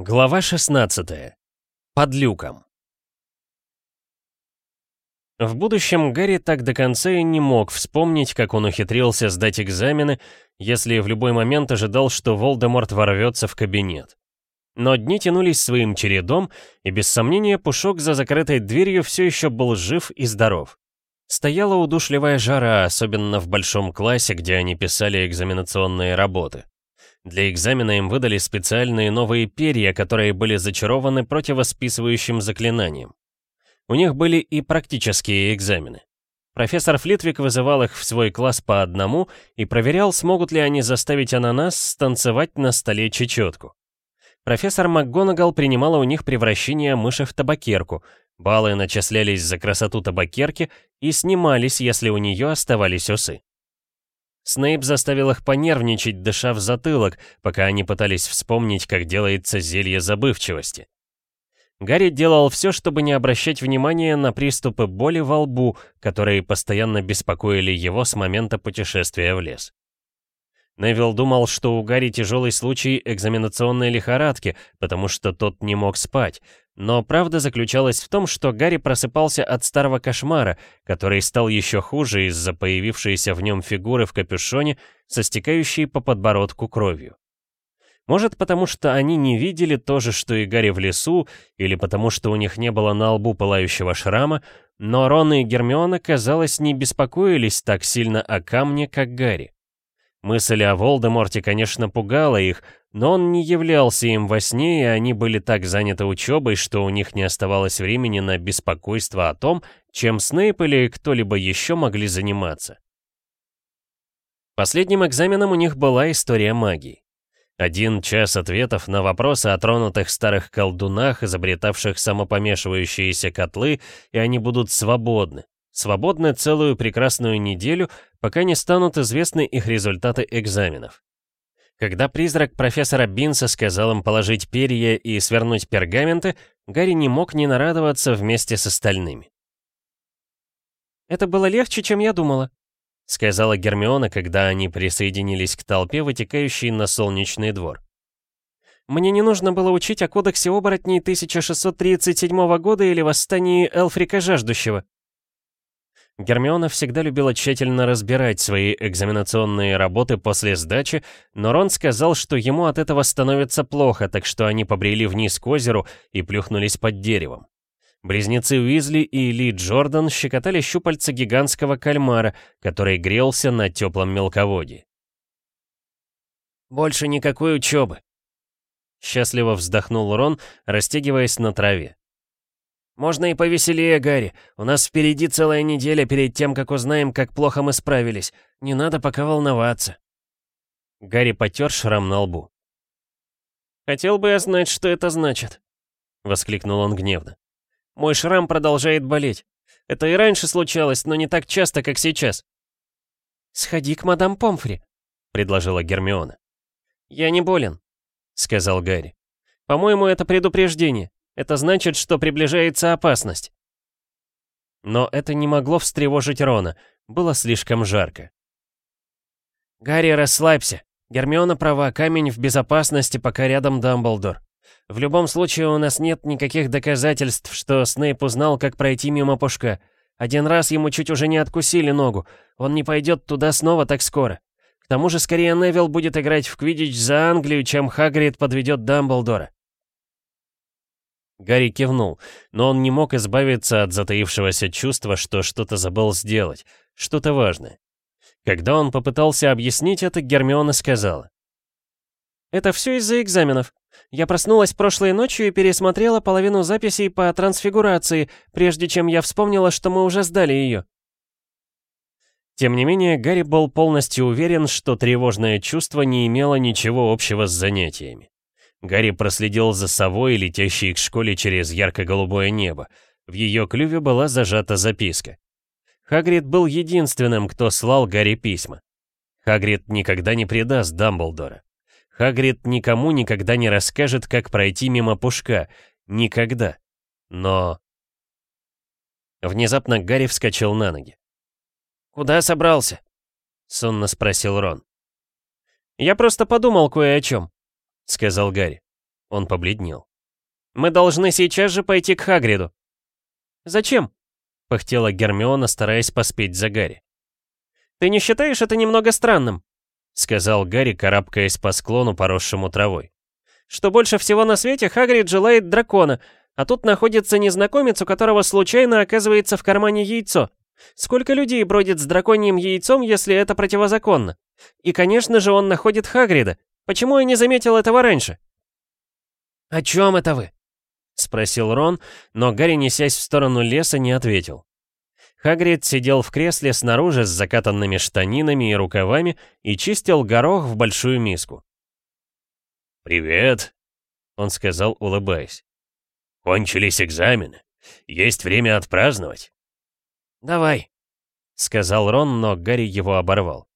Глава 16. Под люком. В будущем Гарри так до конца и не мог вспомнить, как он ухитрился сдать экзамены, если в любой момент ожидал, что Волдеморт ворвется в кабинет. Но дни тянулись своим чередом, и без сомнения Пушок за закрытой дверью все еще был жив и здоров. Стояла удушливая жара, особенно в большом классе, где они писали экзаменационные работы. Для экзамена им выдали специальные новые перья, которые были зачарованы противосписывающим заклинанием. У них были и практические экзамены. Профессор Флитвик вызывал их в свой класс по одному и проверял, смогут ли они заставить ананас станцевать на столе чечетку. Профессор МакГонагал принимала у них превращение мыши в табакерку, баллы начислялись за красоту табакерки и снимались, если у нее оставались усы. Снейп заставил их понервничать, дыша в затылок, пока они пытались вспомнить, как делается зелье забывчивости. Гарри делал все, чтобы не обращать внимания на приступы боли во лбу, которые постоянно беспокоили его с момента путешествия в лес. Невилл думал, что у Гарри тяжелый случай экзаменационной лихорадки, потому что тот не мог спать, но правда заключалась в том, что Гарри просыпался от старого кошмара, который стал еще хуже из-за появившейся в нем фигуры в капюшоне, со стекающей по подбородку кровью. Может, потому что они не видели то же, что и Гарри в лесу, или потому что у них не было на лбу пылающего шрама, но Рон и Гермиона, казалось, не беспокоились так сильно о камне, как Гарри. Мысль о Волдеморте, конечно, пугала их, но он не являлся им во сне, и они были так заняты учебой, что у них не оставалось времени на беспокойство о том, чем Снейп или кто-либо еще могли заниматься. Последним экзаменом у них была история магии. Один час ответов на вопросы о тронутых старых колдунах, изобретавших самопомешивающиеся котлы, и они будут свободны. Свободны целую прекрасную неделю, пока не станут известны их результаты экзаменов. Когда призрак профессора Бинса сказал им положить перья и свернуть пергаменты, Гарри не мог не нарадоваться вместе с остальными. «Это было легче, чем я думала», — сказала Гермиона, когда они присоединились к толпе, вытекающей на солнечный двор. «Мне не нужно было учить о кодексе оборотней 1637 года или восстании Элфрика Жаждущего». Гермиона всегда любила тщательно разбирать свои экзаменационные работы после сдачи, но Рон сказал, что ему от этого становится плохо, так что они побрели вниз к озеру и плюхнулись под деревом. Близнецы Уизли и Ли Джордан щекотали щупальца гигантского кальмара, который грелся на теплом мелководье. «Больше никакой учебы!» Счастливо вздохнул Рон, растягиваясь на траве. «Можно и повеселее, Гарри. У нас впереди целая неделя перед тем, как узнаем, как плохо мы справились. Не надо пока волноваться». Гарри потер шрам на лбу. «Хотел бы я знать, что это значит», — воскликнул он гневно. «Мой шрам продолжает болеть. Это и раньше случалось, но не так часто, как сейчас». «Сходи к мадам Помфри», — предложила Гермиона. «Я не болен», — сказал Гарри. «По-моему, это предупреждение. Это значит, что приближается опасность. Но это не могло встревожить Рона. Было слишком жарко. «Гарри, расслабься. Гермиона права, камень в безопасности, пока рядом Дамблдор. В любом случае, у нас нет никаких доказательств, что Снейп узнал, как пройти мимо пушка. Один раз ему чуть уже не откусили ногу. Он не пойдет туда снова так скоро. К тому же, скорее Невилл будет играть в Квиддич за Англию, чем Хагрид подведет Дамблдора. Гарри кивнул, но он не мог избавиться от затаившегося чувства, что что-то забыл сделать, что-то важное. Когда он попытался объяснить это, Гермиона сказала. «Это все из-за экзаменов. Я проснулась прошлой ночью и пересмотрела половину записей по трансфигурации, прежде чем я вспомнила, что мы уже сдали ее». Тем не менее, Гарри был полностью уверен, что тревожное чувство не имело ничего общего с занятиями. Гарри проследил за совой, летящей к школе через ярко-голубое небо. В ее клюве была зажата записка. Хагрид был единственным, кто слал Гарри письма. Хагрид никогда не предаст Дамблдора. Хагрид никому никогда не расскажет, как пройти мимо пушка. Никогда. Но... Внезапно Гарри вскочил на ноги. «Куда собрался?» — сонно спросил Рон. «Я просто подумал кое о чем», сказал Гарри. Он побледнел. «Мы должны сейчас же пойти к Хагриду». «Зачем?» — пыхтела Гермиона, стараясь поспеть за Гарри. «Ты не считаешь это немного странным?» — сказал Гарри, карабкаясь по склону, поросшему травой. «Что больше всего на свете Хагрид желает дракона, а тут находится незнакомец, у которого случайно оказывается в кармане яйцо. Сколько людей бродит с драконьим яйцом, если это противозаконно? И, конечно же, он находит Хагрида. Почему я не заметил этого раньше?» «О чем это вы?» — спросил Рон, но Гарри, несясь в сторону леса, не ответил. Хагрид сидел в кресле снаружи с закатанными штанинами и рукавами и чистил горох в большую миску. «Привет», — он сказал, улыбаясь. «Кончились экзамены. Есть время отпраздновать». «Давай», — сказал Рон, но Гарри его оборвал.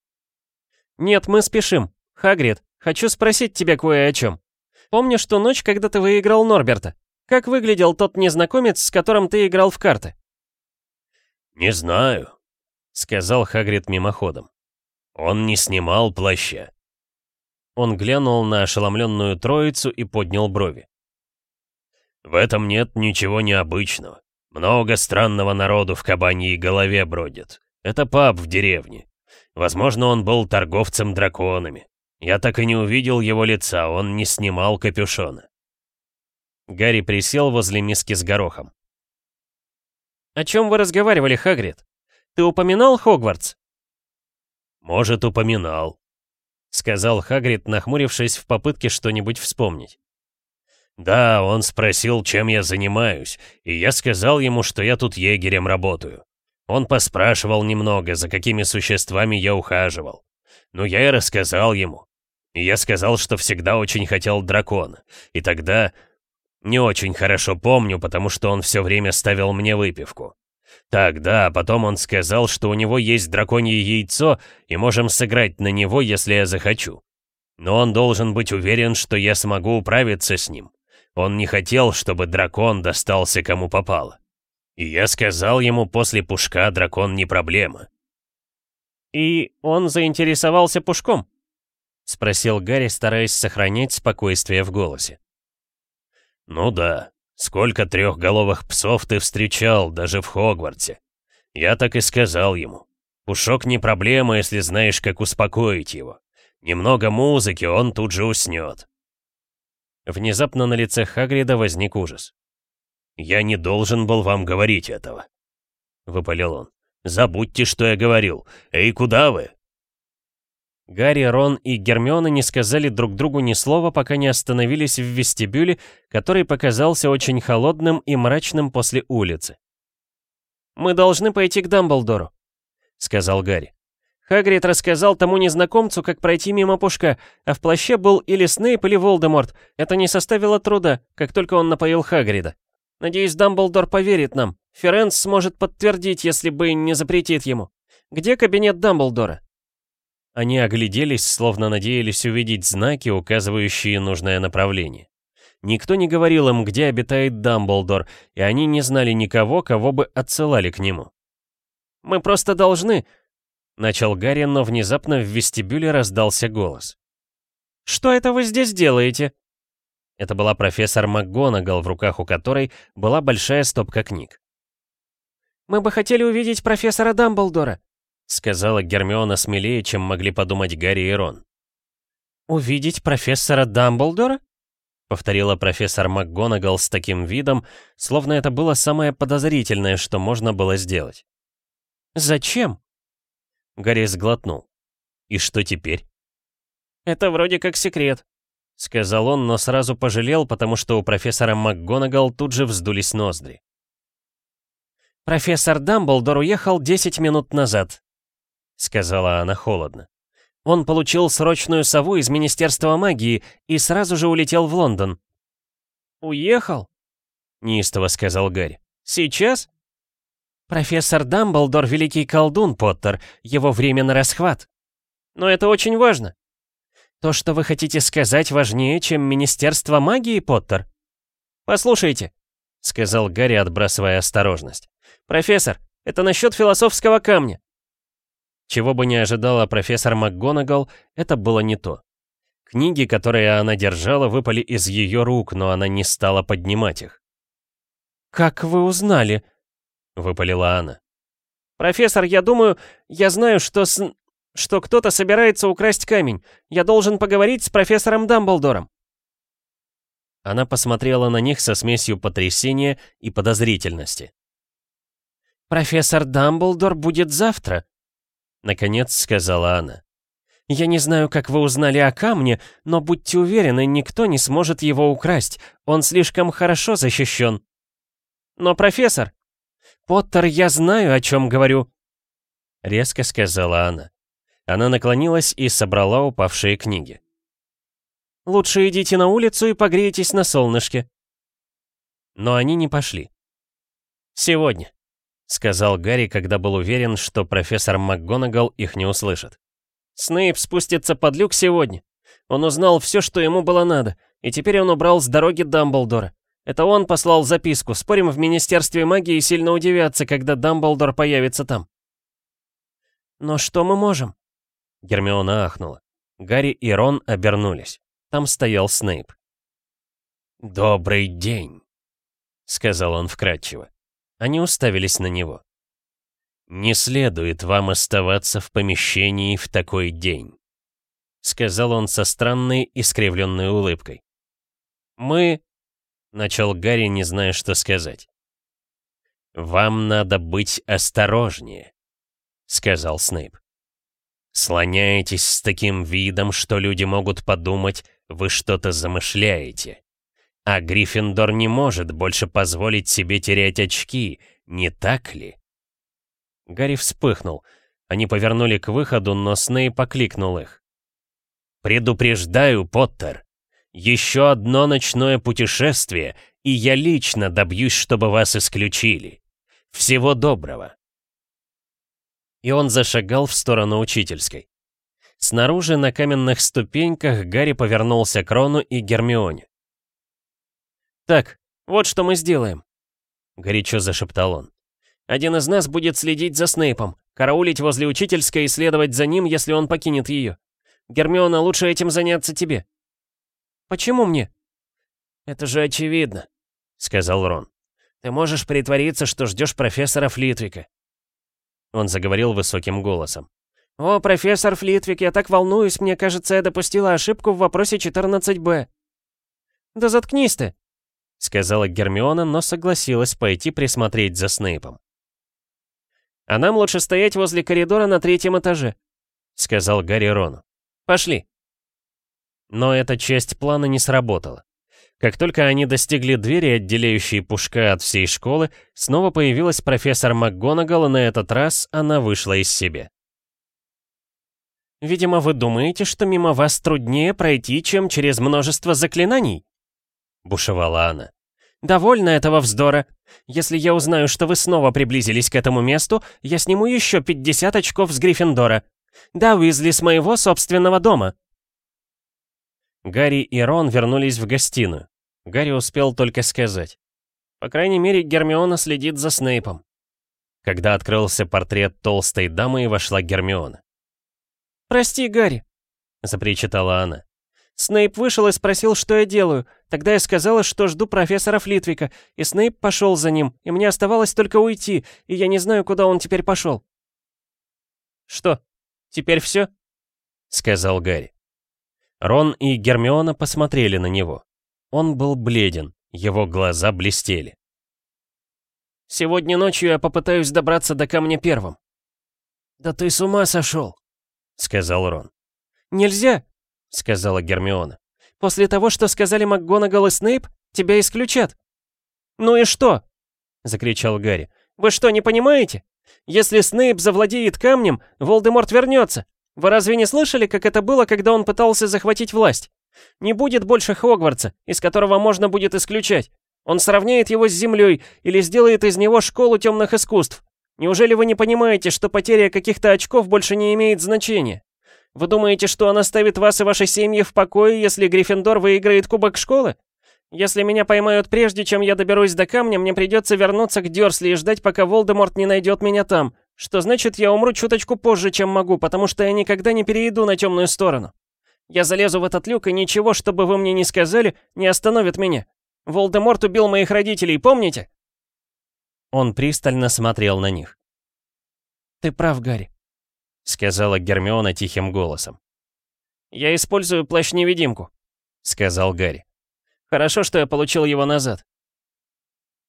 «Нет, мы спешим. Хагрид, хочу спросить тебя кое о чем. Помнишь ту ночь, когда ты выиграл Норберта? Как выглядел тот незнакомец, с которым ты играл в карты?» «Не знаю», — сказал Хагрид мимоходом. «Он не снимал плаща». Он глянул на ошеломленную троицу и поднял брови. «В этом нет ничего необычного. Много странного народу в кабаньей голове бродит. Это пап в деревне. Возможно, он был торговцем драконами. Я так и не увидел его лица, он не снимал капюшона. Гарри присел возле миски с горохом. «О чем вы разговаривали, Хагрид? Ты упоминал Хогвартс?» «Может, упоминал», — сказал Хагрид, нахмурившись в попытке что-нибудь вспомнить. «Да, он спросил, чем я занимаюсь, и я сказал ему, что я тут егерем работаю. Он поспрашивал немного, за какими существами я ухаживал. Ну, я и рассказал ему. Я сказал, что всегда очень хотел дракона. И тогда... Не очень хорошо помню, потому что он все время ставил мне выпивку. Так, да, потом он сказал, что у него есть драконье яйцо, и можем сыграть на него, если я захочу. Но он должен быть уверен, что я смогу управиться с ним. Он не хотел, чтобы дракон достался кому попало. И я сказал ему, после пушка дракон не проблема. «И он заинтересовался пушком?» — спросил Гарри, стараясь сохранять спокойствие в голосе. «Ну да. Сколько трехголовых псов ты встречал, даже в Хогвартсе? Я так и сказал ему. Пушок не проблема, если знаешь, как успокоить его. Немного музыки, он тут же уснет. Внезапно на лице Хагрида возник ужас. «Я не должен был вам говорить этого», — выпалил он. «Забудьте, что я говорил. Эй, куда вы?» Гарри, Рон и Гермиона не сказали друг другу ни слова, пока не остановились в вестибюле, который показался очень холодным и мрачным после улицы. «Мы должны пойти к Дамблдору», — сказал Гарри. Хагрид рассказал тому незнакомцу, как пройти мимо пушка, а в плаще был или Снейп, или Волдеморт. Это не составило труда, как только он напоил Хагрида. Надеюсь, Дамблдор поверит нам. Ференс сможет подтвердить, если бы не запретит ему. Где кабинет Дамблдора?» Они огляделись, словно надеялись увидеть знаки, указывающие нужное направление. Никто не говорил им, где обитает Дамблдор, и они не знали никого, кого бы отсылали к нему. «Мы просто должны», Начал Гарри, но внезапно в вестибюле раздался голос. «Что это вы здесь делаете?» Это была профессор МакГонагал, в руках у которой была большая стопка книг. «Мы бы хотели увидеть профессора Дамблдора», сказала Гермиона смелее, чем могли подумать Гарри и Рон. «Увидеть профессора Дамблдора?» повторила профессор МакГонагал с таким видом, словно это было самое подозрительное, что можно было сделать. «Зачем?» Гарри сглотнул. «И что теперь?» «Это вроде как секрет», — сказал он, но сразу пожалел, потому что у профессора МакГонагал тут же вздулись ноздри. «Профессор Дамблдор уехал 10 минут назад», — сказала она холодно. «Он получил срочную сову из Министерства магии и сразу же улетел в Лондон». «Уехал?» — неистово сказал Гарри. «Сейчас?» «Профессор Дамблдор — великий колдун, Поттер. Его время на расхват». «Но это очень важно». «То, что вы хотите сказать, важнее, чем Министерство магии, Поттер?» «Послушайте», — сказал Гарри, отбрасывая осторожность. «Профессор, это насчет философского камня». Чего бы не ожидала профессор МакГонагал, это было не то. Книги, которые она держала, выпали из ее рук, но она не стала поднимать их. «Как вы узнали?» — выпалила она. «Профессор, я думаю, я знаю, что с... что кто-то собирается украсть камень. Я должен поговорить с профессором Дамблдором». Она посмотрела на них со смесью потрясения и подозрительности. «Профессор Дамблдор будет завтра», — наконец сказала она. «Я не знаю, как вы узнали о камне, но будьте уверены, никто не сможет его украсть. Он слишком хорошо защищен». «Но, профессор...» «Поттер, я знаю, о чем говорю», — резко сказала она. Она наклонилась и собрала упавшие книги. «Лучше идите на улицу и погрейтесь на солнышке». Но они не пошли. «Сегодня», — сказал Гарри, когда был уверен, что профессор МакГонагал их не услышит. «Снейп спустится под люк сегодня. Он узнал все, что ему было надо, и теперь он убрал с дороги Дамблдора. Это он послал записку. Спорим, в Министерстве магии сильно удивятся, когда Дамблдор появится там. Но что мы можем? Гермиона ахнула. Гарри и Рон обернулись. Там стоял Снейп. «Добрый день», — сказал он вкратчиво. Они уставились на него. «Не следует вам оставаться в помещении в такой день», — сказал он со странной искривленной улыбкой. «Мы...» Начал Гарри, не зная, что сказать. «Вам надо быть осторожнее», — сказал Снейп. «Слоняетесь с таким видом, что люди могут подумать, вы что-то замышляете. А Гриффиндор не может больше позволить себе терять очки, не так ли?» Гарри вспыхнул. Они повернули к выходу, но Снейп окликнул их. «Предупреждаю, Поттер, еще одно ночное путешествие, и я лично добьюсь, чтобы вас исключили. Всего доброго. И он зашагал в сторону учительской. Снаружи на каменных ступеньках Гарри повернулся к Рону и Гермионе. «Так, вот что мы сделаем», — горячо зашептал он. «Один из нас будет следить за Снейпом, караулить возле учительской и следовать за ним, если он покинет ее. Гермиона, лучше этим заняться тебе. «Почему мне?» «Это же очевидно», — сказал Рон. «Ты можешь притвориться, что ждешь профессора Флитвика». Он заговорил высоким голосом. «О, профессор Флитвик, я так волнуюсь, мне кажется, я допустила ошибку в вопросе 14-Б». «Да заткнись ты», — сказала Гермиона, но согласилась пойти присмотреть за Снейпом. «А нам лучше стоять возле коридора на третьем этаже», — сказал Гарри Рону. «Пошли». Но эта часть плана не сработала. Как только они достигли двери, отделяющей Пушка от всей школы, снова появилась профессор МакГонагал, и на этот раз она вышла из себя. «Видимо, вы думаете, что мимо вас труднее пройти, чем через множество заклинаний?» — бушевала она. «Довольно этого вздора. Если я узнаю, что вы снова приблизились к этому месту, я сниму еще 50 очков с Гриффиндора. Да, Уизли с моего собственного дома». Гарри и Рон вернулись в гостиную. Гарри успел только сказать. По крайней мере, Гермиона следит за Снейпом. Когда открылся портрет толстой дамы и вошла Гермиона. «Прости, Гарри», — запричитала она. Снейп вышел и спросил, что я делаю. Тогда я сказала, что жду профессора Флитвика, и Снейп пошел за ним, и мне оставалось только уйти, и я не знаю, куда он теперь пошел. «Что, теперь все?» — сказал Гарри. Рон и Гермиона посмотрели на него. Он был бледен, его глаза блестели. «Сегодня ночью я попытаюсь добраться до камня первым». «Да ты с ума сошел», — сказал Рон. «Нельзя», — сказала Гермиона. «После того, что сказали МакГонагал и Снейп, тебя исключат». «Ну и что?» — закричал Гарри. «Вы что, не понимаете? Если Снейп завладеет камнем, Волдеморт вернется. Вы разве не слышали, как это было, когда он пытался захватить власть? Не будет больше Хогвартса, из которого можно будет исключать. Он сравняет его с землей или сделает из него школу темных искусств. Неужели вы не понимаете, что потеря каких-то очков больше не имеет значения? Вы думаете, что он оставит вас и ваши семьи в покое, если Гриффиндор выиграет кубок школы? Если меня поймают прежде, чем я доберусь до камня, мне придется вернуться к Дёрсли и ждать, пока Волдеморт не найдет меня там. Что значит, я умру чуточку позже, чем могу, потому что я никогда не перейду на темную сторону. Я залезу в этот люк, и ничего, что бы вы мне не сказали, не остановит меня. Волдеморт убил моих родителей, помните?» Он пристально смотрел на них. «Ты прав, Гарри», — сказала Гермиона тихим голосом. «Я использую плащ-невидимку», — сказал Гарри. «Хорошо, что я получил его назад».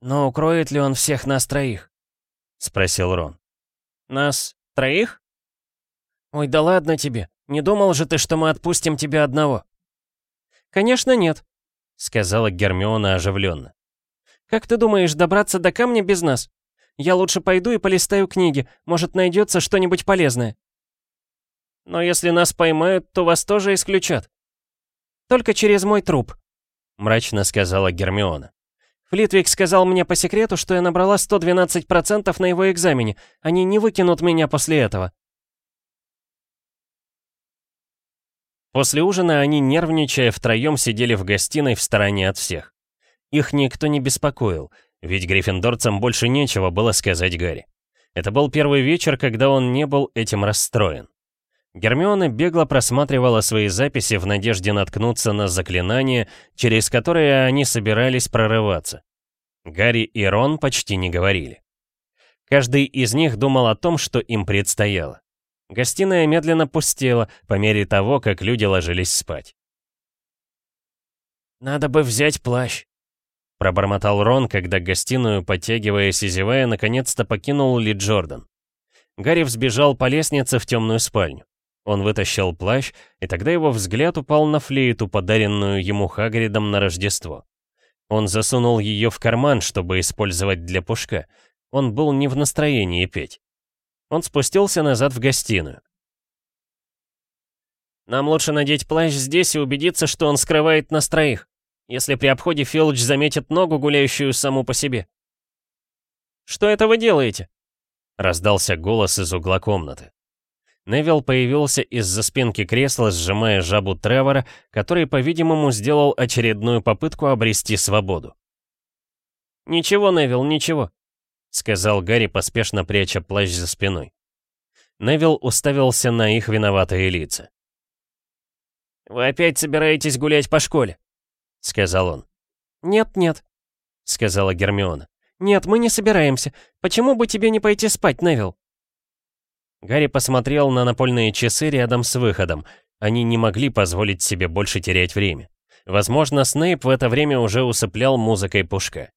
«Но укроет ли он всех нас троих?» — спросил Рон. «Нас троих?» «Ой, да ладно тебе. Не думал же ты, что мы отпустим тебя одного?» «Конечно нет», — сказала Гермиона оживленно. «Как ты думаешь, добраться до камня без нас? Я лучше пойду и полистаю книги, может, найдется что-нибудь полезное». «Но если нас поймают, то вас тоже исключат». «Только через мой труп», — мрачно сказала Гермиона. «Флитвик сказал мне по секрету, что я набрала 112% на его экзамене. Они не выкинут меня после этого». После ужина они, нервничая, втроем сидели в гостиной в стороне от всех. Их никто не беспокоил, ведь гриффиндорцам больше нечего было сказать Гарри. Это был первый вечер, когда он не был этим расстроен. Гермиона бегло просматривала свои записи в надежде наткнуться на заклинания, через которые они собирались прорываться. Гарри и Рон почти не говорили. Каждый из них думал о том, что им предстояло. Гостиная медленно пустела по мере того, как люди ложились спать. «Надо бы взять плащ», — пробормотал Рон, когда гостиную, подтягиваясь и зевая, наконец-то покинул Ли Джордан. Гарри взбежал по лестнице в темную спальню. Он вытащил плащ, и тогда его взгляд упал на флейту, подаренную ему Хагридом на Рождество. Он засунул ее в карман, чтобы использовать для пушка. Он был не в настроении петь. Он спустился назад в гостиную. «Нам лучше надеть плащ здесь и убедиться, что он скрывает нас троих, если при обходе Филч заметит ногу, гуляющую саму по себе». «Что это вы делаете?» — раздался голос из угла комнаты. Невилл появился из-за спинки кресла, сжимая жабу Тревора, который, по-видимому, сделал очередную попытку обрести свободу. «Ничего, Невилл, ничего. — сказал Гарри, поспешно пряча плащ за спиной. Невил уставился на их виноватые лица. «Вы опять собираетесь гулять по школе?» — сказал он. «Нет-нет», — сказала Гермиона. «Нет, мы не собираемся. Почему бы тебе не пойти спать, Невил?» Гарри посмотрел на напольные часы рядом с выходом. Они не могли позволить себе больше терять время. Возможно, Снейп в это время уже усыплял музыкой пушка.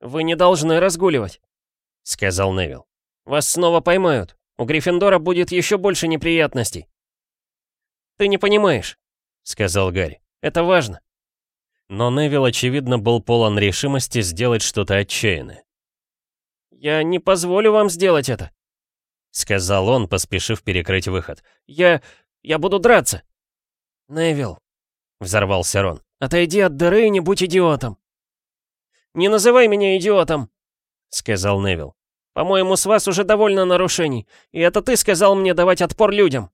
«Вы не должны разгуливать», — сказал Невил. «Вас снова поймают. У Гриффиндора будет еще больше неприятностей». «Ты не понимаешь», — сказал Гарри. «Это важно». Но Невил, очевидно, был полон решимости сделать что-то отчаянное. «Я не позволю вам сделать это», — сказал он, поспешив перекрыть выход. «Я... я буду драться». «Невил», — взорвался Рон, — «отойди от дыры и не будь идиотом». «Не называй меня идиотом», — сказал Невил. «По-моему, с вас уже довольно нарушений, и это ты сказал мне давать отпор людям».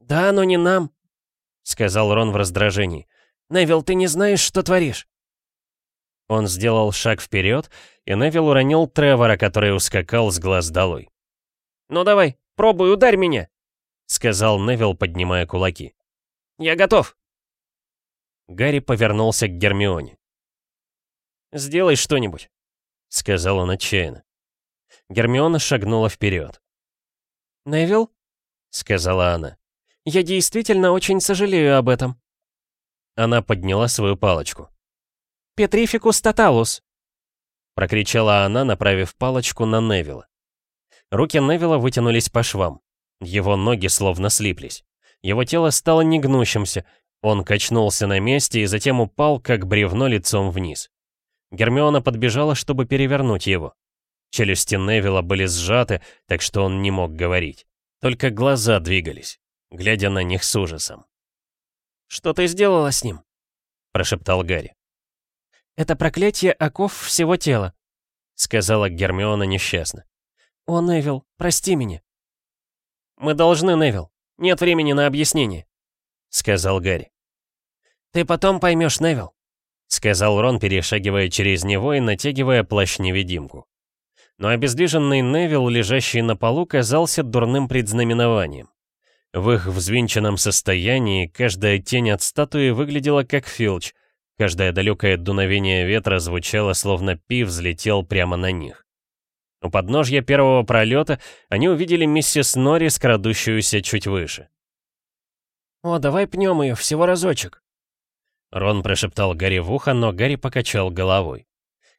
«Да, но не нам», — сказал Рон в раздражении. «Невил, ты не знаешь, что творишь». Он сделал шаг вперед, и Невил уронил Тревора, который ускакал с глаз долой. «Ну давай, пробуй, ударь меня», — сказал Невил, поднимая кулаки. «Я готов». Гарри повернулся к Гермионе. «Сделай что-нибудь», — сказал он отчаянно. Гермиона шагнула вперед. «Невил?» — сказала она. «Я действительно очень сожалею об этом». Она подняла свою палочку. «Петрификус тоталус!» Прокричала она, направив палочку на Невила. Руки Невила вытянулись по швам. Его ноги словно слиплись. Его тело стало негнущимся. Он качнулся на месте и затем упал, как бревно лицом вниз. Гермиона подбежала, чтобы перевернуть его. Челюсти Невилла были сжаты, так что он не мог говорить. Только глаза двигались, глядя на них с ужасом. «Что ты сделала с ним?» — прошептал Гарри. «Это проклятие оков всего тела», — сказала Гермиона несчастно. «О, Невил, прости меня». «Мы должны, Невил. Нет времени на объяснение», — сказал Гарри. «Ты потом поймешь, Невил», сказал Рон, перешагивая через него и натягивая плащ-невидимку. Но обездвиженный Невил, лежащий на полу, казался дурным предзнаменованием. В их взвинченном состоянии каждая тень от статуи выглядела как Филч, каждое далекое дуновение ветра звучало, словно пив взлетел прямо на них. У подножья первого пролета они увидели миссис Норрис, крадущуюся чуть выше. «О, давай пнем ее всего разочек!» Рон прошептал Гарри в ухо, но Гарри покачал головой.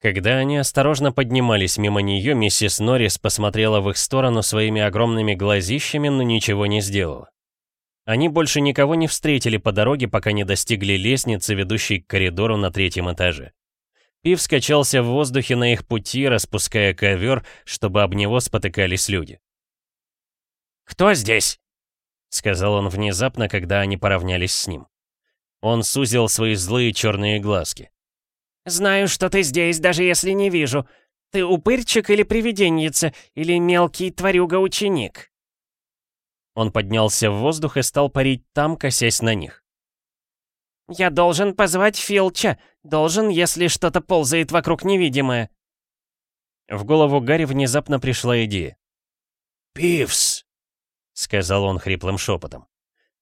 Когда они осторожно поднимались мимо нее, миссис Норрис посмотрела в их сторону своими огромными глазищами, но ничего не сделала. Они больше никого не встретили по дороге, пока не достигли лестницы, ведущей к коридору на третьем этаже. Пив скачался в воздухе на их пути, распуская ковер, чтобы об него спотыкались люди. «Кто здесь?» — сказал он внезапно, когда они поравнялись с ним. Он сузил свои злые черные глазки. «Знаю, что ты здесь, даже если не вижу. Ты упырчик или привиденница, или мелкий тварюга-ученик?» Он поднялся в воздух и стал парить там, косясь на них. «Я должен позвать Филча. Должен, если что-то ползает вокруг невидимое». В голову Гарри внезапно пришла идея. «Пивс», — сказал он хриплым шепотом.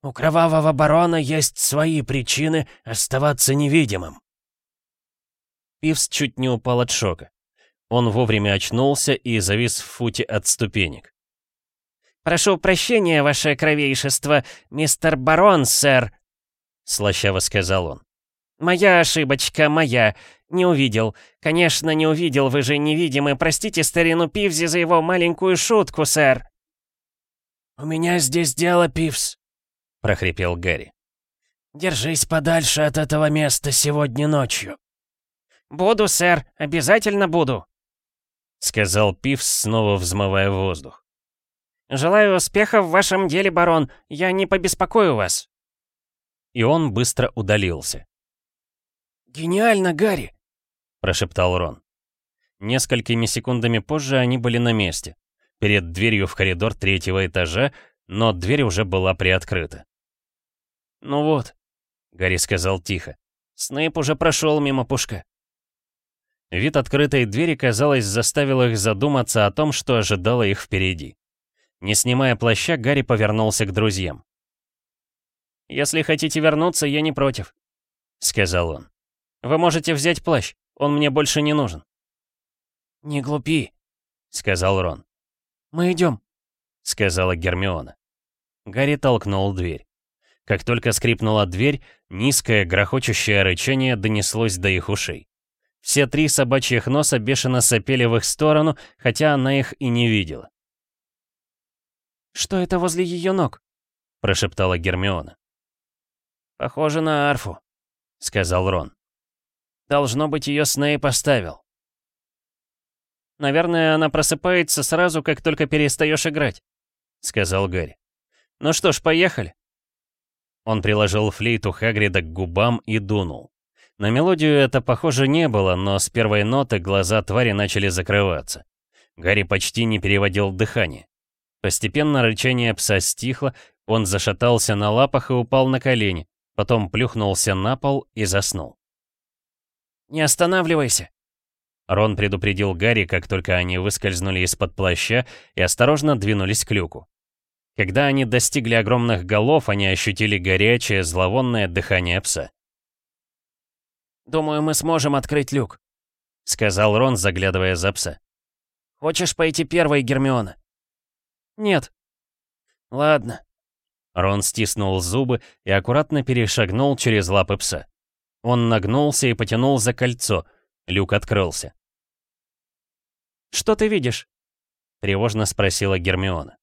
«У кровавого барона есть свои причины оставаться невидимым». Пивс чуть не упал от шока. Он вовремя очнулся и завис в футе от ступенек. «Прошу прощения, ваше кровейшество, мистер барон, сэр», — слащаво сказал он. «Моя ошибочка, моя. Не увидел. Конечно, не увидел, вы же невидимы. Простите старину Пивзи за его маленькую шутку, сэр». «У меня здесь дело, Пивс», — прохрипел Гэри. «Держись подальше от этого места сегодня ночью». «Буду, сэр, обязательно буду», — сказал Пивс, снова взмывая воздух. «Желаю успеха в вашем деле, барон. Я не побеспокою вас». И он быстро удалился. «Гениально, Гарри!» — прошептал Рон. Несколькими секундами позже они были на месте, перед дверью в коридор третьего этажа, но дверь уже была приоткрыта. «Ну вот», — Гарри сказал тихо, — «Снейп уже прошел мимо пушка». Вид открытой двери, казалось, заставил их задуматься о том, что ожидало их впереди. Не снимая плаща, Гарри повернулся к друзьям. «Если хотите вернуться, я не против», — сказал он. «Вы можете взять плащ, он мне больше не нужен». «Не глупи», — сказал Рон. «Мы идем», — сказала Гермиона. Гарри толкнул дверь. Как только скрипнула дверь, низкое грохочущее рычание донеслось до их ушей. Все три собачьих носа бешено сопели в их сторону, хотя она их и не видела. «Что это возле ее ног?» — прошептала Гермиона. «Похоже на арфу», — сказал Рон. «Должно быть, ее Сней поставил». «Наверное, она просыпается сразу, как только перестаешь играть», — сказал Гарри. «Ну что ж, поехали». Он приложил флейту Хагрида к губам и дунул. На мелодию это похоже не было, но с первой ноты глаза твари начали закрываться. Гарри почти не переводил дыхание. Постепенно рычание пса стихло, он зашатался на лапах и упал на колени, потом плюхнулся на пол и заснул. «Не останавливайся!» Рон предупредил Гарри, как только они выскользнули из-под плаща и осторожно двинулись к люку. Когда они достигли огромных голов, они ощутили горячее, зловонное дыхание пса. «Думаю, мы сможем открыть люк», — сказал Рон, заглядывая за пса. «Хочешь пойти первой, Гермиона?» «Нет». «Ладно». Рон стиснул зубы и аккуратно перешагнул через лапы пса. Он нагнулся и потянул за кольцо. Люк открылся. «Что ты видишь?» — тревожно спросила Гермиона.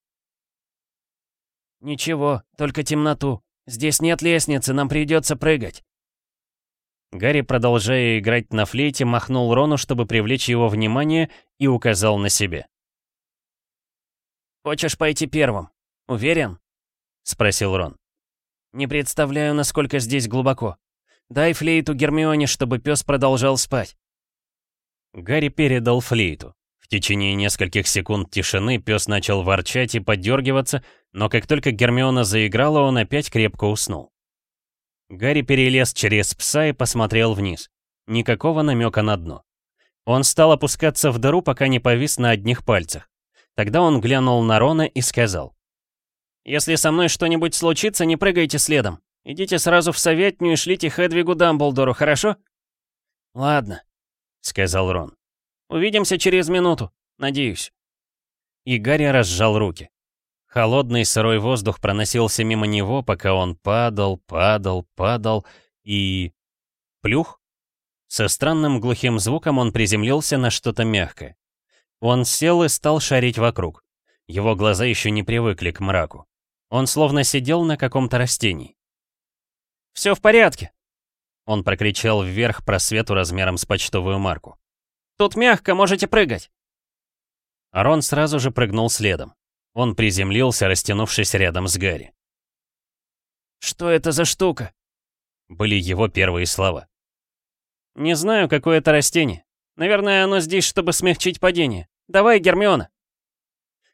«Ничего, только темноту. Здесь нет лестницы, нам придется прыгать». Гарри, продолжая играть на флейте, махнул Рону, чтобы привлечь его внимание, и указал на себе. «Хочешь пойти первым? Уверен?» — спросил Рон. «Не представляю, насколько здесь глубоко. Дай флейту Гермионе, чтобы пес продолжал спать». Гарри передал флейту. В течение нескольких секунд тишины пес начал ворчать и подергиваться, но как только Гермиона заиграла, он опять крепко уснул. Гарри перелез через пса и посмотрел вниз. Никакого намека на дно. Он стал опускаться в дыру, пока не повис на одних пальцах. Тогда он глянул на Рона и сказал. Если со мной что-нибудь случится, не прыгайте следом. Идите сразу в советню и шлите Хедвигу Дамблдору, хорошо?» «Ладно», — сказал Рон. «Увидимся через минуту, надеюсь». И Гарри разжал руки. Холодный сырой воздух проносился мимо него, пока он падал, падал, падал и... Плюх? Со странным глухим звуком он приземлился на что-то мягкое. Он сел и стал шарить вокруг. Его глаза еще не привыкли к мраку. Он словно сидел на каком-то растении. «Все в порядке!» Он прокричал вверх просвету размером с почтовую марку. «Тут мягко, можете прыгать!» Арон сразу же прыгнул следом. Он приземлился, растянувшись рядом с Гарри. «Что это за штука?» Были его первые слова. «Не знаю, какое это растение. Наверное, оно здесь, чтобы смягчить падение. Давай, Гермиона!»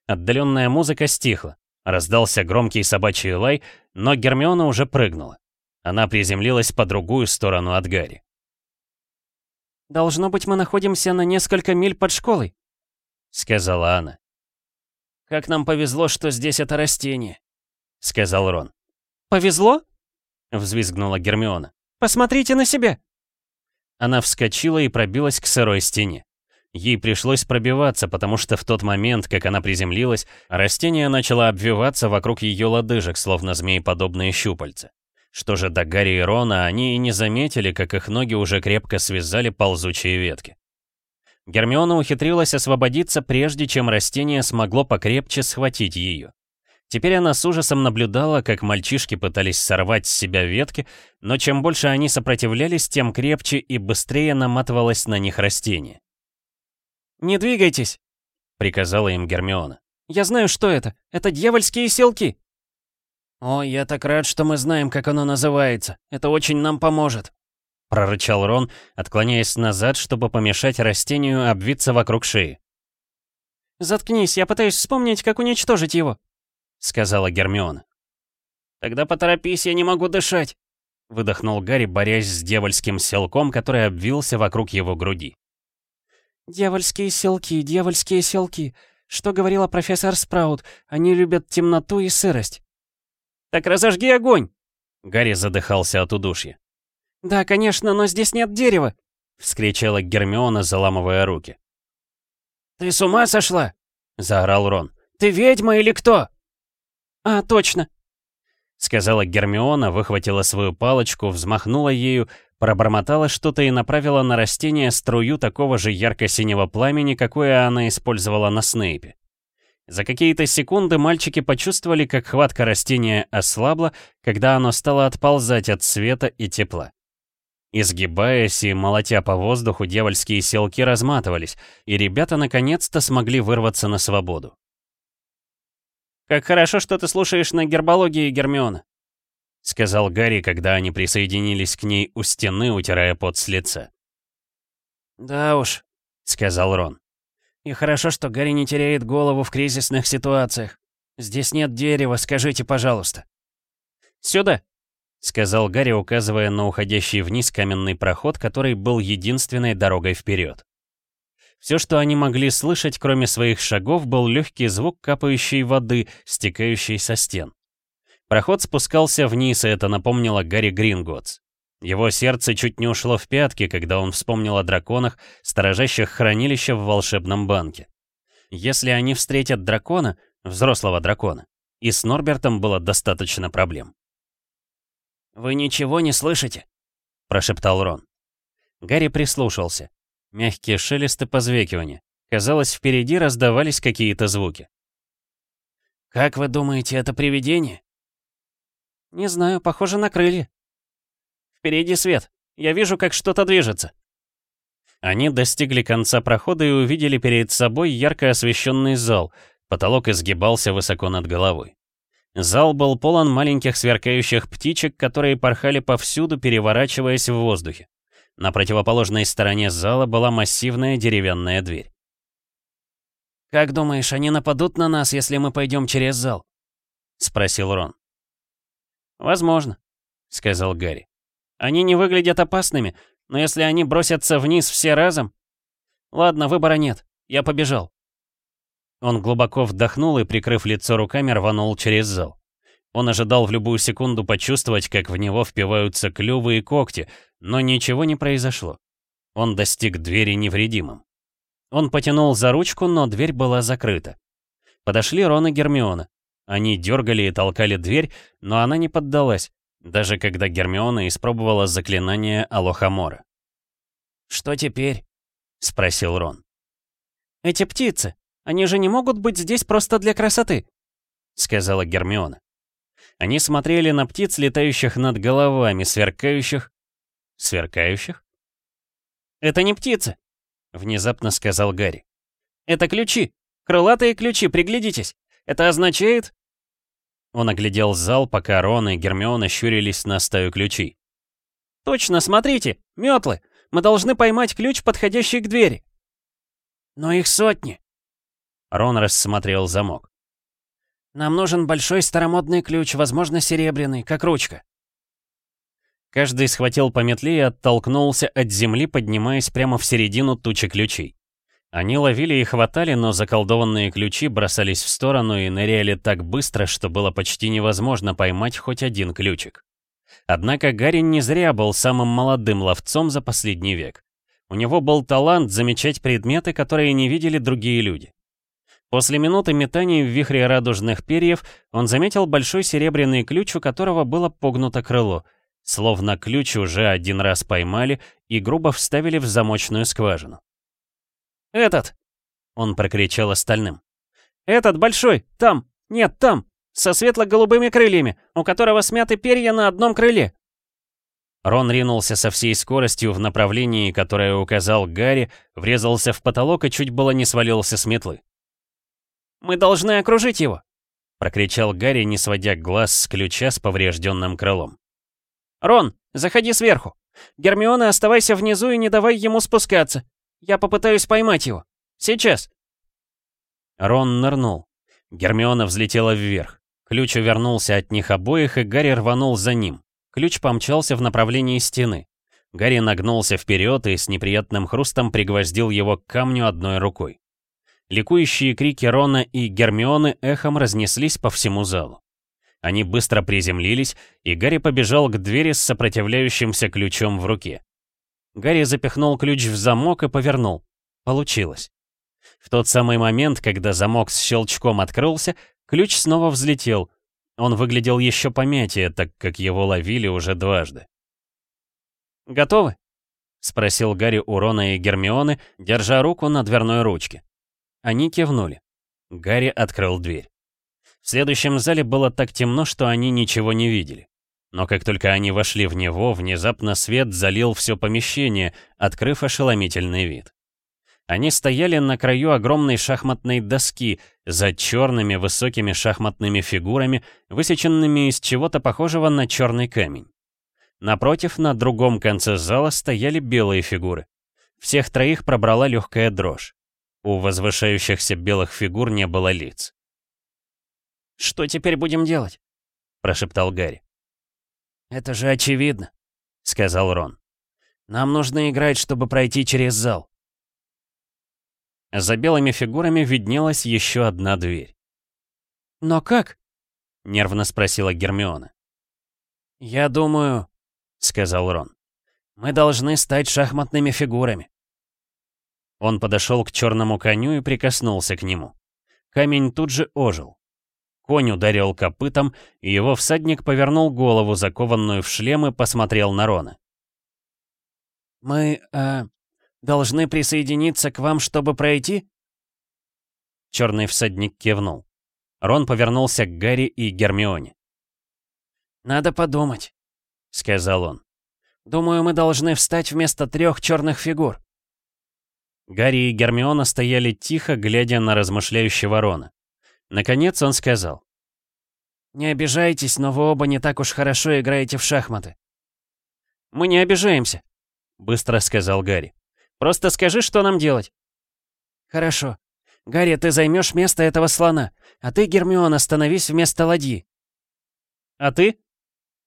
Отдаленная музыка стихла. Раздался громкий собачий лай, но Гермиона уже прыгнула. Она приземлилась по другую сторону от Гарри. «Должно быть, мы находимся на несколько миль под школой», — сказала она. «Как нам повезло, что здесь это растение», — сказал Рон. «Повезло?» — взвизгнула Гермиона. «Посмотрите на себя!» Она вскочила и пробилась к сырой стене. Ей пришлось пробиваться, потому что в тот момент, как она приземлилась, растение начало обвиваться вокруг ее лодыжек, словно змееподобные щупальца. Что же до Гарри и Рона, они и не заметили, как их ноги уже крепко связали ползучие ветки. Гермиона ухитрилась освободиться, прежде чем растение смогло покрепче схватить ее. Теперь она с ужасом наблюдала, как мальчишки пытались сорвать с себя ветки, но чем больше они сопротивлялись, тем крепче и быстрее наматывалось на них растение. «Не двигайтесь!» — приказала им Гермиона. «Я знаю, что это. Это дьявольские селки!» «О, я так рад, что мы знаем, как оно называется. Это очень нам поможет!» Прорычал Рон, отклоняясь назад, чтобы помешать растению обвиться вокруг шеи. «Заткнись, я пытаюсь вспомнить, как уничтожить его», — сказала Гермиона. «Тогда поторопись, я не могу дышать», — выдохнул Гарри, борясь с дьявольским селком, который обвился вокруг его груди. «Дьявольские селки, дьявольские селки. Что говорила профессор Спраут? Они любят темноту и сырость». «Так разожги огонь!» Гарри задыхался от удушья. «Да, конечно, но здесь нет дерева!» — вскричала Гермиона, заламывая руки. «Ты с ума сошла?» — заорал Рон. «Ты ведьма или кто?» «А, точно!» — сказала Гермиона, выхватила свою палочку, взмахнула ею, пробормотала что-то и направила на растение струю такого же ярко-синего пламени, какое она использовала на Снейпе. За какие-то секунды мальчики почувствовали, как хватка растения ослабла, когда оно стало отползать от света и тепла. Изгибаясь и молотя по воздуху, дьявольские селки разматывались, и ребята наконец-то смогли вырваться на свободу. «Как хорошо, что ты слушаешь на гербологии, Гермиона», — сказал Гарри, когда они присоединились к ней у стены, утирая пот с лица. «Да уж», — сказал Рон. «И хорошо, что Гарри не теряет голову в кризисных ситуациях. Здесь нет дерева, скажите, пожалуйста». «Сюда», — сказал Гарри, указывая на уходящий вниз каменный проход, который был единственной дорогой вперед. Все, что они могли слышать, кроме своих шагов, был легкий звук капающей воды, стекающей со стен. Проход спускался вниз, и это напомнило Гарри Гринготс. Его сердце чуть не ушло в пятки, когда он вспомнил о драконах, сторожащих хранилище в волшебном банке. Если они встретят дракона, взрослого дракона, и с Норбертом было достаточно проблем. «Вы ничего не слышите?» — прошептал Рон. Гарри прислушался. Мягкие шелесты позвекивания. Казалось, впереди раздавались какие-то звуки. «Как вы думаете, это привидение?» «Не знаю, похоже на крылья», Впереди свет. Я вижу, как что-то движется». Они достигли конца прохода и увидели перед собой ярко освещенный зал. Потолок изгибался высоко над головой. Зал был полон маленьких сверкающих птичек, которые порхали повсюду, переворачиваясь в воздухе. На противоположной стороне зала была массивная деревянная дверь. «Как думаешь, они нападут на нас, если мы пойдем через зал?» — спросил Рон. «Возможно», — сказал Гарри. Они не выглядят опасными, но если они бросятся вниз все разом... Ладно, выбора нет. Я побежал. Он глубоко вдохнул и, прикрыв лицо руками, рванул через зал. Он ожидал в любую секунду почувствовать, как в него впиваются клювы и когти, но ничего не произошло. Он достиг двери невредимым. Он потянул за ручку, но дверь была закрыта. Подошли Рон и Гермиона. Они дергали и толкали дверь, но она не поддалась, даже когда Гермиона испробовала заклинание Алохамора. «Что теперь?» — спросил Рон. «Эти птицы, они же не могут быть здесь просто для красоты», — сказала Гермиона. Они смотрели на птиц, летающих над головами, сверкающих... Сверкающих? «Это не птицы», — внезапно сказал Гарри. «Это ключи. Крылатые ключи, приглядитесь. Это означает...» Он оглядел зал, пока Рон и Гермиона щурились на стаю ключей. «Точно, смотрите! Метлы! Мы должны поймать ключ, подходящий к двери!» «Но их сотни!» Рон рассмотрел замок. Нам нужен большой старомодный ключ, возможно, серебряный, как ручка. Каждый схватил по метле и оттолкнулся от земли, поднимаясь прямо в середину тучи ключей. Они ловили и хватали, но заколдованные ключи бросались в сторону и ныряли так быстро, что было почти невозможно поймать хоть один ключик. Однако Гарри не зря был самым молодым ловцом за последний век. У него был талант замечать предметы, которые не видели другие люди. После минуты метаний в вихре радужных перьев он заметил большой серебряный ключ, у которого было погнуто крыло, словно ключ уже один раз поймали и грубо вставили в замочную скважину. «Этот!» — он прокричал остальным. «Этот большой! Там! Нет, там! Со светло-голубыми крыльями, у которого смяты перья на одном крыле!» Рон ринулся со всей скоростью в направлении, которое указал Гарри, врезался в потолок и чуть было не свалился с метлы. Мы должны окружить его!» — прокричал Гарри, не сводя глаз с ключа с поврежденным крылом. «Рон, заходи сверху! Гермиона, оставайся внизу и не давай ему спускаться! Я попытаюсь поймать его! Сейчас!» Рон нырнул. Гермиона взлетела вверх. Ключ увернулся от них обоих, и Гарри рванул за ним. Ключ помчался в направлении стены. Гарри нагнулся вперед и с неприятным хрустом пригвоздил его к камню одной рукой. Ликующие крики Рона и Гермионы эхом разнеслись по всему залу. Они быстро приземлились, и Гарри побежал к двери с сопротивляющимся ключом в руке. Гарри запихнул ключ в замок и повернул. Получилось. В тот самый момент, когда замок с щелчком открылся, ключ снова взлетел. Он выглядел еще помятее, так как его ловили уже дважды. «Готовы?» — спросил Гарри у Рона и Гермионы, держа руку на дверной ручке. Они кивнули. Гарри открыл дверь. В следующем зале было так темно, что они ничего не видели. Но как только они вошли в него, внезапно свет залил все помещение, открыв ошеломительный вид. Они стояли на краю огромной шахматной доски за черными высокими шахматными фигурами, высеченными из чего-то похожего на черный камень. Напротив, на другом конце зала стояли белые фигуры. Всех троих пробрала легкая дрожь. У возвышающихся белых фигур не было лиц. «Что теперь будем делать?» — прошептал Гарри. «Это же очевидно», — сказал Рон. «Нам нужно играть, чтобы пройти через зал». За белыми фигурами виднелась еще одна дверь. «Но как?» — нервно спросила Гермиона. «Я думаю», — сказал Рон, — «мы должны стать шахматными фигурами». Он подошел к черному коню и прикоснулся к нему. Камень тут же ожил. Конь ударил копытом, и его всадник повернул голову, закованную в шлем, и посмотрел на Рона. «Мы, э, должны присоединиться к вам, чтобы пройти?» Черный всадник кивнул. Рон повернулся к Гарри и Гермионе. «Надо подумать», — сказал он. «Думаю, мы должны встать вместо трех черных фигур». Гарри и Гермиона стояли тихо, глядя на размышляющего Рона. Наконец он сказал. «Не обижайтесь, но вы оба не так уж хорошо играете в шахматы». «Мы не обижаемся», — быстро сказал Гарри. «Просто скажи, что нам делать». «Хорошо. Гарри, ты займешь место этого слона, а ты, Гермиона, становись вместо ладьи». «А ты?»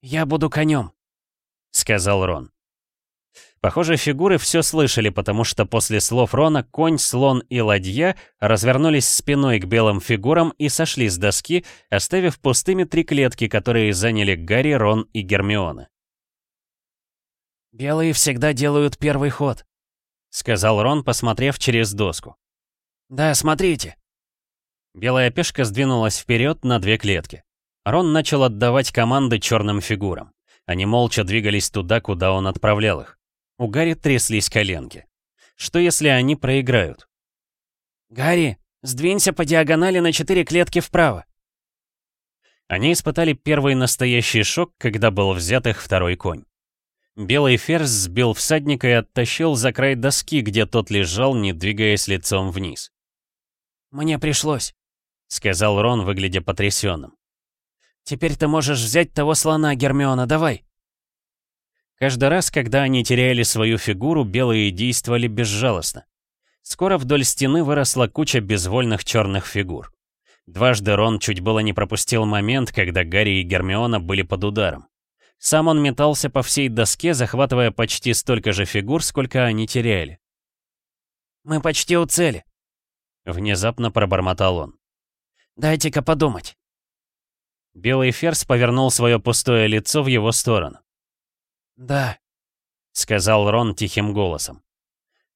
«Я буду конем», — сказал Рон. Похоже, фигуры все слышали, потому что после слов Рона конь, слон и ладья развернулись спиной к белым фигурам и сошли с доски, оставив пустыми три клетки, которые заняли Гарри, Рон и Гермиона. «Белые всегда делают первый ход», — сказал Рон, посмотрев через доску. «Да, смотрите». Белая пешка сдвинулась вперед на две клетки. Рон начал отдавать команды черным фигурам. Они молча двигались туда, куда он отправлял их. У Гарри тряслись коленки. Что если они проиграют? «Гарри, сдвинься по диагонали на четыре клетки вправо». Они испытали первый настоящий шок, когда был взят их второй конь. Белый ферзь сбил всадника и оттащил за край доски, где тот лежал, не двигаясь лицом вниз. «Мне пришлось», — сказал Рон, выглядя потрясенным. «Теперь ты можешь взять того слона, Гермиона, давай». Каждый раз, когда они теряли свою фигуру, белые действовали безжалостно. Скоро вдоль стены выросла куча безвольных черных фигур. Дважды Рон чуть было не пропустил момент, когда Гарри и Гермиона были под ударом. Сам он метался по всей доске, захватывая почти столько же фигур, сколько они теряли. «Мы почти у цели», — внезапно пробормотал он. «Дайте-ка подумать». Белый ферзь повернул свое пустое лицо в его сторону. «Да», — сказал Рон тихим голосом.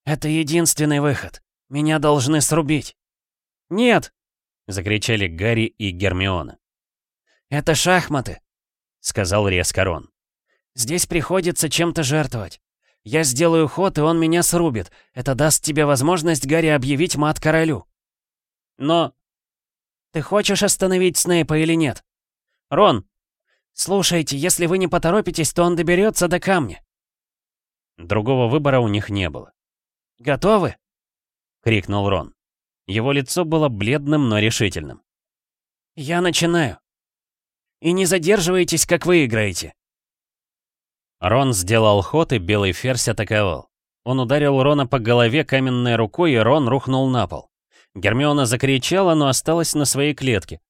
«Это единственный выход. Меня должны срубить». «Нет!» — закричали Гарри и Гермиона. «Это шахматы», — сказал резко Рон. «Здесь приходится чем-то жертвовать. Я сделаю ход, и он меня срубит. Это даст тебе возможность, Гарри, объявить мат королю». «Но...» «Ты хочешь остановить Снейпа или нет?» «Рон, «Слушайте, если вы не поторопитесь, то он доберется до камня». Другого выбора у них не было. «Готовы?» — крикнул Рон. Его лицо было бледным, но решительным. «Я начинаю. И не задерживайтесь, как выиграете». Рон сделал ход, и белый ферзь атаковал. Он ударил Рона по голове каменной рукой, и Рон рухнул на пол. Гермиона закричала, но осталась на своей клетке.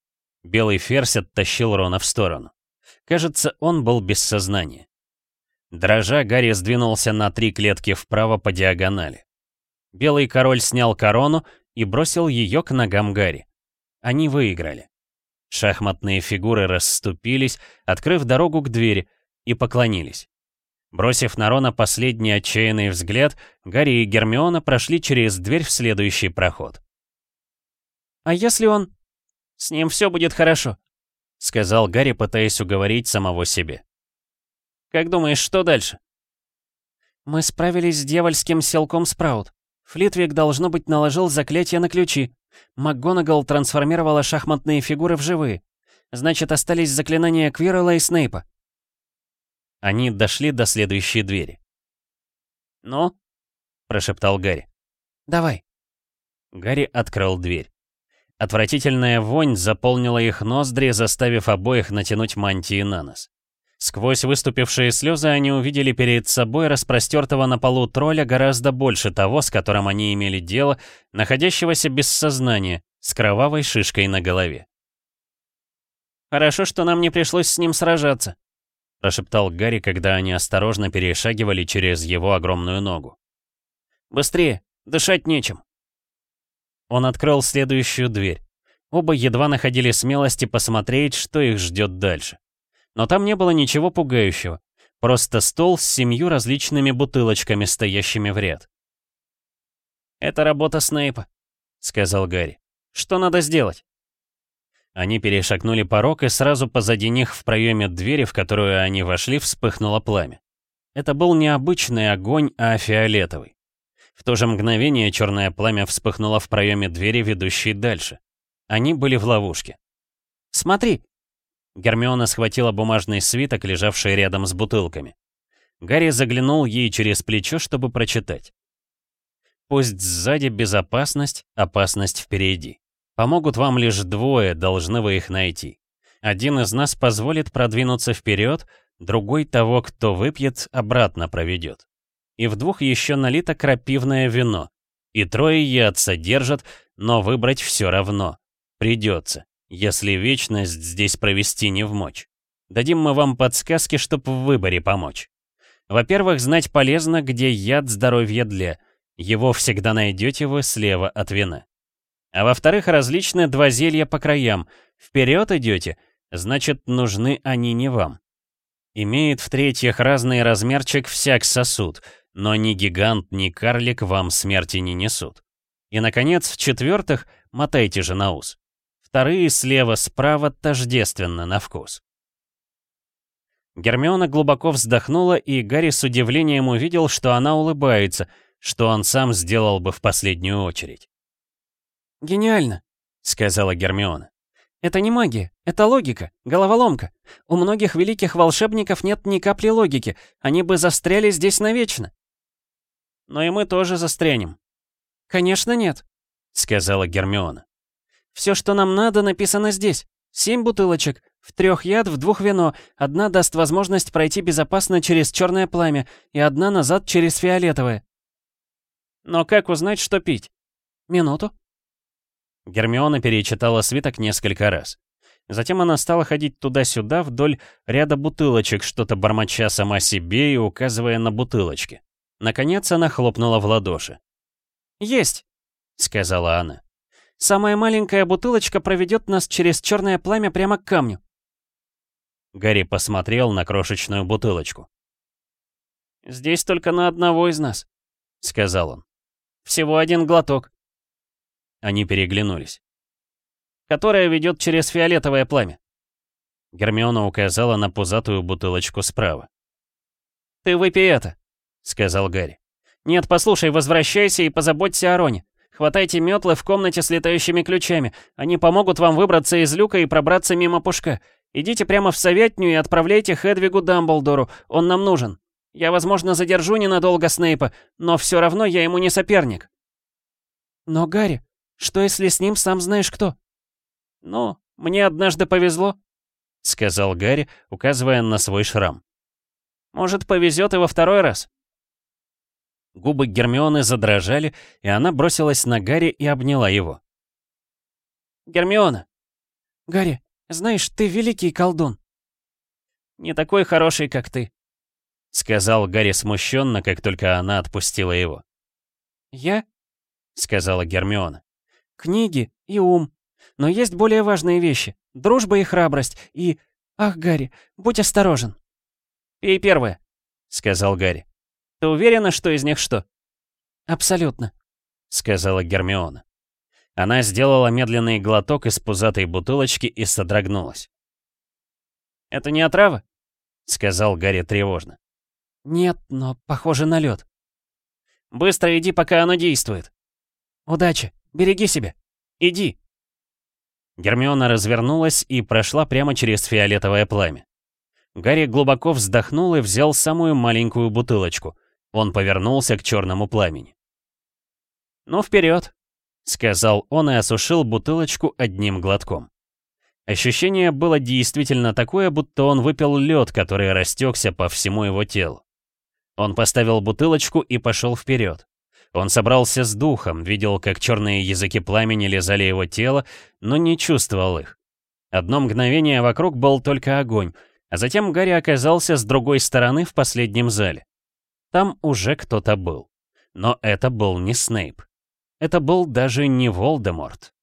Белый ферзь оттащил Рона в сторону. Кажется, он был без сознания. Дрожа, Гарри сдвинулся на три клетки вправо по диагонали. Белый король снял корону и бросил ее к ногам Гарри. Они выиграли. Шахматные фигуры расступились, открыв дорогу к двери, и поклонились. Бросив на Рона последний отчаянный взгляд, Гарри и Гермиона прошли через дверь в следующий проход. «А если он...» «С ним все будет хорошо», — сказал Гарри, пытаясь уговорить самого себе. «Как думаешь, что дальше?» «Мы справились с дьявольским селком Спраут. Флитвик, должно быть, наложил заклятие на ключи. МакГонагал трансформировала шахматные фигуры в живые. Значит, остались заклинания Квиррелла и Снейпа». Они дошли до следующей двери. «Ну?» — прошептал Гарри. «Давай». Гарри открыл дверь. Отвратительная вонь заполнила их ноздри, заставив обоих натянуть мантии на нос. Сквозь выступившие слезы они увидели перед собой распростертого на полу тролля гораздо больше того, с которым они имели дело, находящегося без сознания, с кровавой шишкой на голове. «Хорошо, что нам не пришлось с ним сражаться», — прошептал Гарри, когда они осторожно перешагивали через его огромную ногу. «Быстрее, дышать нечем». Он открыл следующую дверь. Оба едва находили смелости посмотреть, что их ждет дальше. Но там не было ничего пугающего. Просто стол с семью различными бутылочками, стоящими в ряд. «Это работа Снейпа», — сказал Гарри. «Что надо сделать?» Они перешагнули порог, и сразу позади них в проеме двери, в которую они вошли, вспыхнуло пламя. Это был не обычный огонь, а фиолетовый. В то же мгновение черное пламя вспыхнуло в проеме двери, ведущей дальше. Они были в ловушке. «Смотри!» Гермиона схватила бумажный свиток, лежавший рядом с бутылками. Гарри заглянул ей через плечо, чтобы прочитать. «Пусть сзади безопасность, опасность впереди. Помогут вам лишь двое, должны вы их найти. Один из нас позволит продвинуться вперед, другой того, кто выпьет, обратно проведет и в двух еще налито крапивное вино. И трое яд содержат, но выбрать все равно. Придется, если вечность здесь провести не в мочь. Дадим мы вам подсказки, чтобы в выборе помочь. Во-первых, знать полезно, где яд здоровья для. Его всегда найдете вы слева от вина. А во-вторых, различны два зелья по краям. Вперед идете, значит, нужны они не вам. Имеет в-третьих разный размерчик всяк сосуд, но ни гигант, ни карлик вам смерти не несут. И, наконец, в-четвертых, мотайте же на ус. Вторые слева-справа тождественно на вкус. Гермиона глубоко вздохнула, и Гарри с удивлением увидел, что она улыбается, что он сам сделал бы в последнюю очередь. «Гениально», — сказала Гермиона. «Это не магия, это логика, головоломка. У многих великих волшебников нет ни капли логики, они бы застряли здесь навечно». «Но и мы тоже застрянем». «Конечно нет», — сказала Гермиона. «Все, что нам надо, написано здесь. Семь бутылочек, в трех яд, в двух вино. Одна даст возможность пройти безопасно через черное пламя, и одна назад через фиолетовое. Но как узнать, что пить? Минуту. Гермиона перечитала свиток несколько раз. Затем она стала ходить туда-сюда вдоль ряда бутылочек, что-то бормоча сама себе и указывая на бутылочки. Наконец она хлопнула в ладоши. «Есть!» — сказала она. Самая маленькая бутылочка проведет нас через черное пламя прямо к камню. Гарри посмотрел на крошечную бутылочку. «Здесь только на одного из нас», — сказал он. «Всего один глоток». Они переглянулись. «Которая ведет через фиолетовое пламя». Гермиона указала на пузатую бутылочку справа. «Ты выпей это», — сказал Гарри. «Нет, послушай, возвращайся и позаботься о Роне. Хватайте метлы в комнате с летающими ключами. Они помогут вам выбраться из люка и пробраться мимо пушка. Идите прямо в советню и отправляйте Хедвигу Дамблдору. Он нам нужен. Я, возможно, задержу ненадолго Снейпа, но все равно я ему не соперник. Но, Гарри, что если с ним сам знаешь кто? Ну, мне однажды повезло, сказал Гарри, указывая на свой шрам. Может, повезет и во второй раз. Губы Гермионы задрожали, и она бросилась на Гарри и обняла его. «Гермиона!» «Гарри, знаешь, ты великий колдун!» «Не такой хороший, как ты», — сказал Гарри смущенно, как только она отпустила его. «Я?» — сказала Гермиона. «Книги и ум. Но есть более важные вещи. Дружба и храбрость. И... Ах, Гарри, будь осторожен!» «Пей первое», — сказал Гарри. Ты уверена, что из них что?» «Абсолютно», — сказала Гермиона. Она сделала медленный глоток из пузатой бутылочки и содрогнулась. «Это не отрава?» — сказал Гарри тревожно. «Нет, но похоже на лед. «Быстро иди, пока оно действует». «Удачи! Береги себя! Иди!» Гермиона развернулась и прошла прямо через фиолетовое пламя. Гарри глубоко вздохнул и взял самую маленькую бутылочку. Он повернулся к черному пламени. «Ну, вперед!» — сказал он и осушил бутылочку одним глотком. Ощущение было действительно такое, будто он выпил лед, который растекся по всему его телу. Он поставил бутылочку и пошел вперед. Он собрался с духом, видел, как черные языки пламени лизали его тело, но не чувствовал их. Одно мгновение вокруг был только огонь, а затем Гарри оказался с другой стороны в последнем зале. Там уже кто-то был. Но это был не Снейп. Это был даже не Волдеморт.